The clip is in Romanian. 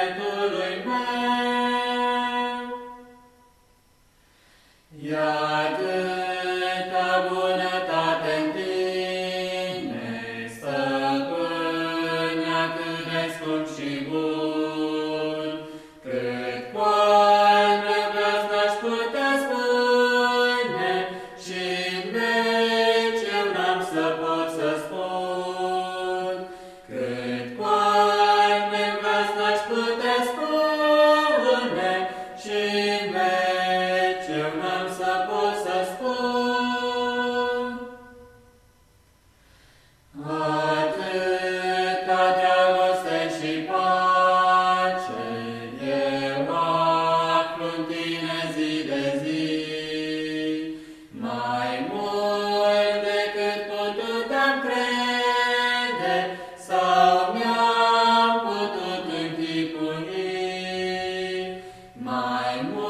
Let Ia câtă bunătate în tine, stăpâna cât de scump și bun, Mai mult.